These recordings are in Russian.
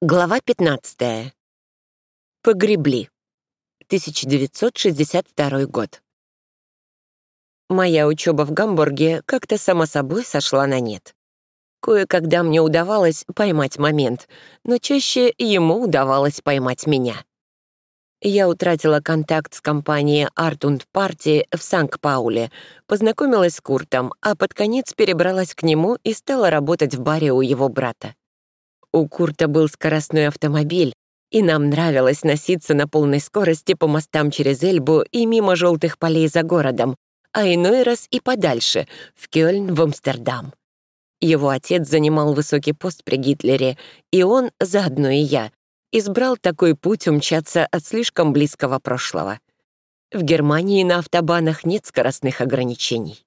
Глава 15. Погребли. 1962 год. Моя учеба в Гамбурге как-то само собой сошла на нет. Кое-когда мне удавалось поймать момент, но чаще ему удавалось поймать меня. Я утратила контакт с компанией Art und Party в Санкт-Пауле, познакомилась с Куртом, а под конец перебралась к нему и стала работать в баре у его брата. У Курта был скоростной автомобиль, и нам нравилось носиться на полной скорости по мостам через Эльбу и мимо желтых полей за городом, а иной раз и подальше, в Кёльн, в Амстердам. Его отец занимал высокий пост при Гитлере, и он, заодно и я, избрал такой путь умчаться от слишком близкого прошлого. В Германии на автобанах нет скоростных ограничений.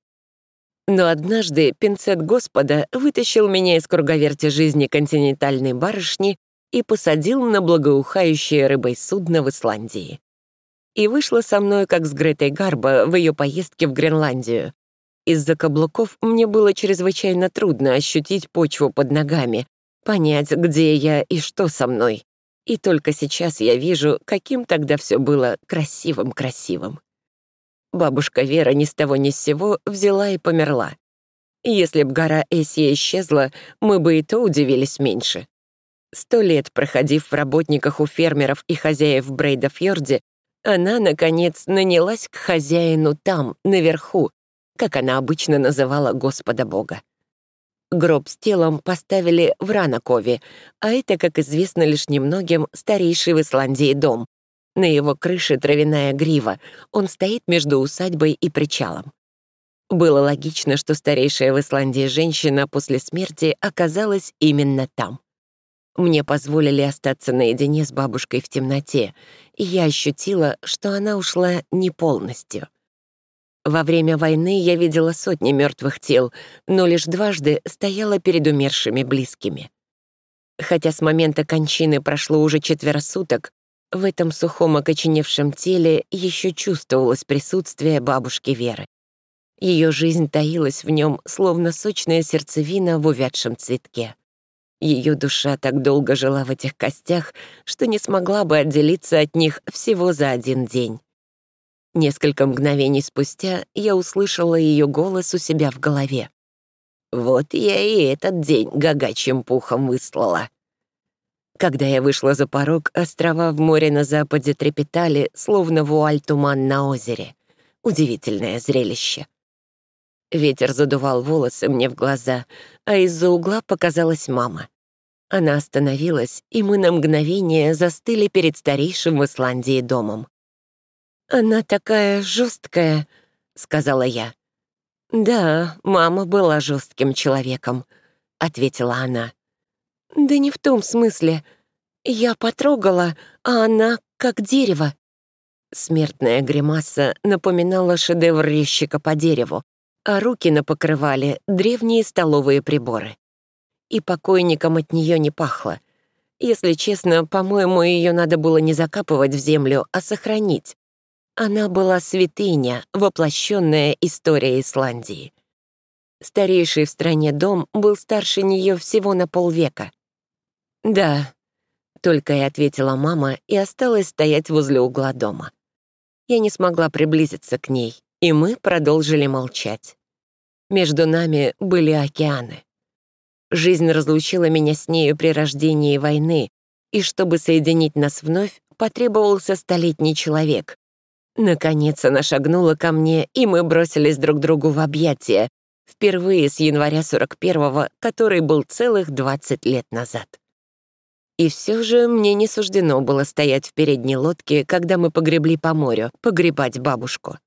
Но однажды пинцет Господа вытащил меня из круговерти жизни континентальной барышни и посадил на благоухающее рыбой судно в Исландии. И вышла со мной, как с Гретой Гарбо, в ее поездке в Гренландию. Из-за каблуков мне было чрезвычайно трудно ощутить почву под ногами, понять, где я и что со мной. И только сейчас я вижу, каким тогда все было красивым-красивым. Бабушка Вера ни с того ни с сего взяла и померла. Если б гора Эсия исчезла, мы бы и то удивились меньше. Сто лет проходив в работниках у фермеров и хозяев Брейдафьорде, она, наконец, нанялась к хозяину там, наверху, как она обычно называла Господа Бога. Гроб с телом поставили в Ранакове, а это, как известно лишь немногим, старейший в Исландии дом, на его крыше травяная грива, он стоит между усадьбой и причалом. Было логично, что старейшая в Исландии женщина после смерти оказалась именно там. Мне позволили остаться наедине с бабушкой в темноте, и я ощутила, что она ушла не полностью. Во время войны я видела сотни мертвых тел, но лишь дважды стояла перед умершими близкими. Хотя с момента кончины прошло уже четверо суток, в этом сухом окоченевшем теле еще чувствовалось присутствие бабушки Веры. Ее жизнь таилась в нем, словно сочная сердцевина в увядшем цветке. Ее душа так долго жила в этих костях, что не смогла бы отделиться от них всего за один день. Несколько мгновений спустя я услышала ее голос у себя в голове. «Вот я и этот день гагачьим пухом выслала», когда я вышла за порог, острова в море на западе трепетали, словно вуаль туман на озере. Удивительное зрелище. Ветер задувал волосы мне в глаза, а из-за угла показалась мама. Она остановилась, и мы на мгновение застыли перед старейшим в Исландии домом. «Она такая жесткая», — сказала я. «Да, мама была жестким человеком», — ответила она. «Да не в том смысле. Я потрогала, а она как дерево». Смертная гримаса напоминала шедевр резчика по дереву, а руки напокрывали древние столовые приборы. И покойникам от нее не пахло. Если честно, по-моему, ее надо было не закапывать в землю, а сохранить. Она была святыня, воплощенная история Исландии. Старейший в стране дом был старше нее всего на полвека. «Да», — только и ответила мама и осталась стоять возле угла дома. Я не смогла приблизиться к ней, и мы продолжили молчать. Между нами были океаны. Жизнь разлучила меня с нею при рождении войны, и чтобы соединить нас вновь, потребовался столетний человек. Наконец она шагнула ко мне, и мы бросились друг другу в объятия, впервые с января 41-го, который был целых 20 лет назад. И все же мне не суждено было стоять в передней лодке, когда мы погребли по морю, погребать бабушку.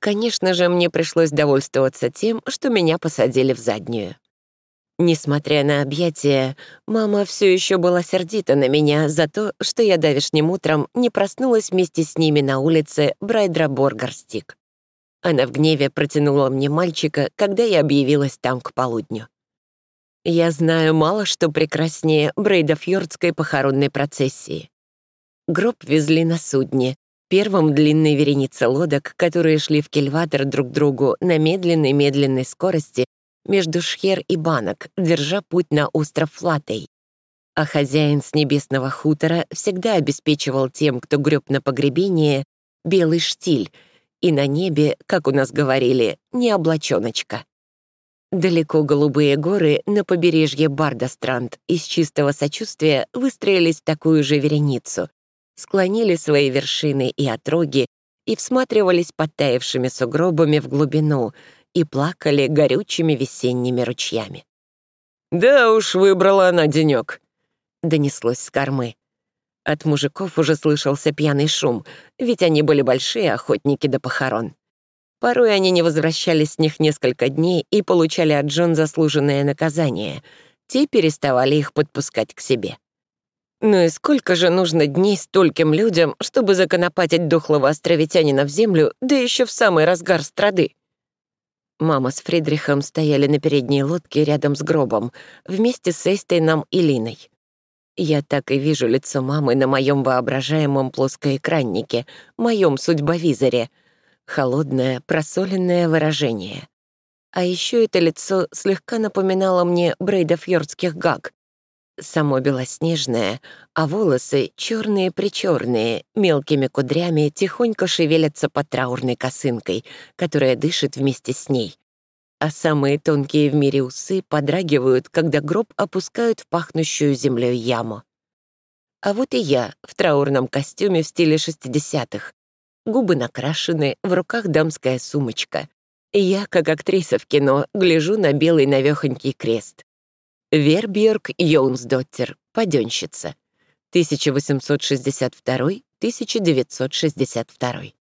Конечно же, мне пришлось довольствоваться тем, что меня посадили в заднюю. Несмотря на объятия, мама все еще была сердита на меня за то, что я давешним утром не проснулась вместе с ними на улице Брайдра-Боргарстик. Она в гневе протянула мне мальчика, когда я объявилась там к полудню. Я знаю мало что прекраснее Брейдафьордской похоронной процессии. Гроб везли на судне, первом длинной веренице лодок, которые шли в кельватор друг другу на медленной-медленной скорости между Шхер и Банок, держа путь на остров Флатей. А хозяин с небесного хутора всегда обеспечивал тем, кто греб на погребение, белый штиль, и на небе, как у нас говорили, не облачоночка. Далеко голубые горы на побережье Бардастранд из чистого сочувствия выстроились в такую же вереницу, склонили свои вершины и отроги и всматривались подтаявшими сугробами в глубину и плакали горючими весенними ручьями. «Да уж, выбрала она денёк», — донеслось с кормы. От мужиков уже слышался пьяный шум, ведь они были большие охотники до похорон. Порой они не возвращались с них несколько дней и получали от Джон заслуженное наказание. Те переставали их подпускать к себе. Ну и сколько же нужно дней стольким людям, чтобы законопатить дохлого островитянина в землю, да еще в самый разгар страды? Мама с Фридрихом стояли на передней лодке рядом с гробом, вместе с Эйстейном и Линой. Я так и вижу лицо мамы на моем воображаемом плоскоэкраннике, моем судьбовизоре. Холодное, просоленное выражение. А еще это лицо слегка напоминало мне Брейда Фьордских гаг, само белоснежное, а волосы черные-причерные, мелкими кудрями тихонько шевелятся под траурной косынкой, которая дышит вместе с ней. А самые тонкие в мире усы подрагивают, когда гроб опускают в пахнущую землей яму. А вот и я в траурном костюме в стиле 60-х. Губы накрашены, в руках дамская сумочка. Я, как актриса в кино, гляжу на белый навехонький крест. Вербьерк Йоунсдоттер, паденщица. 1862-1962.